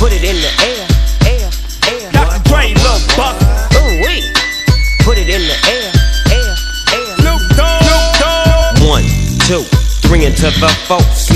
Put it in the air, air, air. Dr. Dre, Lil Buck. Ooh wee. Put it in the air, air, air. Snoop Dogg. One, two, three into the four.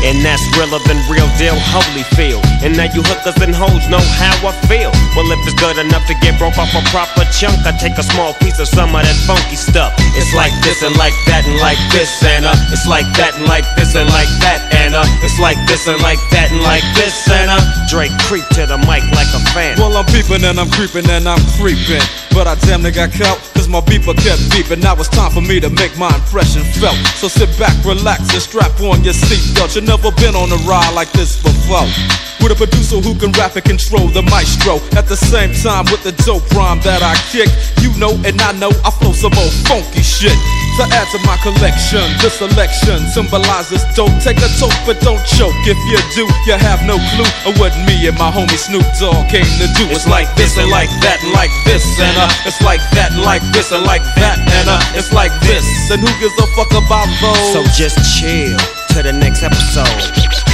And that's realer than real deal, holy feel. And now you hookers and hoes know how I feel. Well, if it's good enough to get broke off a proper chunk, I take a small piece of some of that funky stuff. It's like this and like that and like this and uh, it's like that and like this and like that and uh, it's like this and like that and like this and uh, Dre creep to the mic like a fan. Well, I'm peeping and I'm creeping and I'm creeping. But I damn near got caught, my beeper kept beeping. Now it's time for me to make my impression felt. So sit back, relax, and strap on your seatbelt. You've never been on a ride like this before. With a producer who can rap and control the maestro. At the same time, with the dope rhyme that I kick. You know, and I know I flow some old funky shit. To add to my collection, this selection symbolizes don't Take a toke, but don't choke. If you do, you have no clue of what me and my homie Snoop Dogg came to do. It's like this and like that and like this and uh, it's like that like this and like that and uh, it's like this. And who gives a fuck about those? So just chill to the next episode.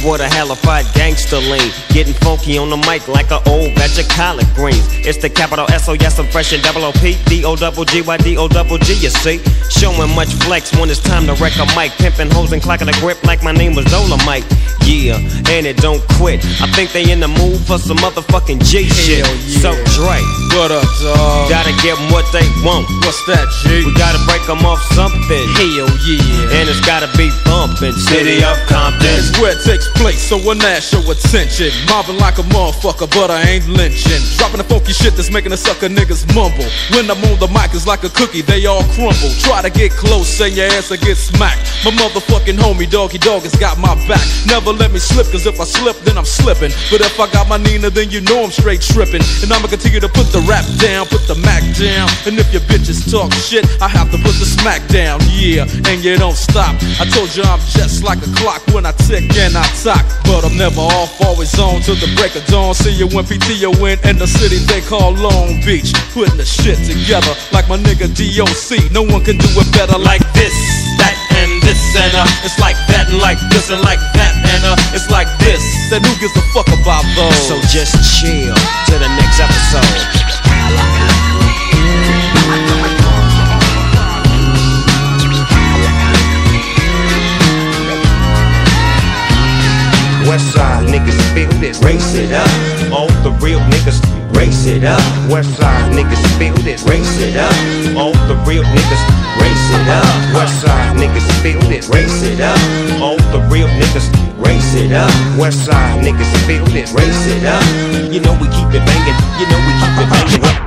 That ass, what a hellified gangster lean. Getting funky on the mic like an old batch of collard greens. It's the capital S O yes, I'm fresh and double O P D O double G Y D O double G. You see, showing much flex when it's time to wreck a mic. Pimping hoes and clocking a grip like my name was Dolomite. Yeah, and it don't quit. I think they in the mood for some motherfucking G shit. Hell yeah. So Dre, What up, dog? gotta give 'em what they want. What's that, G? We gotta break 'em off something. Hell yeah. And it's gotta be bumpin'. City of Compton. It's where it takes place, so when that show attention. Mobbing like a motherfucker, but I ain't lynching. Dropping the funky shit that's making the sucker niggas mumble. When I'm on the mic, it's like a cookie, they all crumble. Try to get close, and your ass will get smacked. My motherfucking homie, Doggy Dogg, has got my back. Never let me slip, cause if I slip, then I'm slipping. But if I got my Nina, then you know I'm straight tripping. And I'ma continue to put the rap down, put the Mac down. And if your bitches talk shit, I have to put the smack down, yeah. And you don't stop. I told you I'm just like a clock when I tick and I talk. But I'm never off, always on till the break of dawn. See you when PTO in, in the city they call Long Beach. Putting the shit together like my nigga DOC. No one can do it better like this, that, and this, and uh. It's like that, and like this, and like that, and uh. It's like this. Then who gives a fuck about those? So just chill to the next episode. Niggas feel this. Race it up. All the real niggas race it up. West side niggas feel this. Race it up. All the real niggas race it up. West side niggas feel this. Race it up. All the real niggas race it up. West side niggas feel this. Race it up. You know we keep it banging. You know we keep it banging.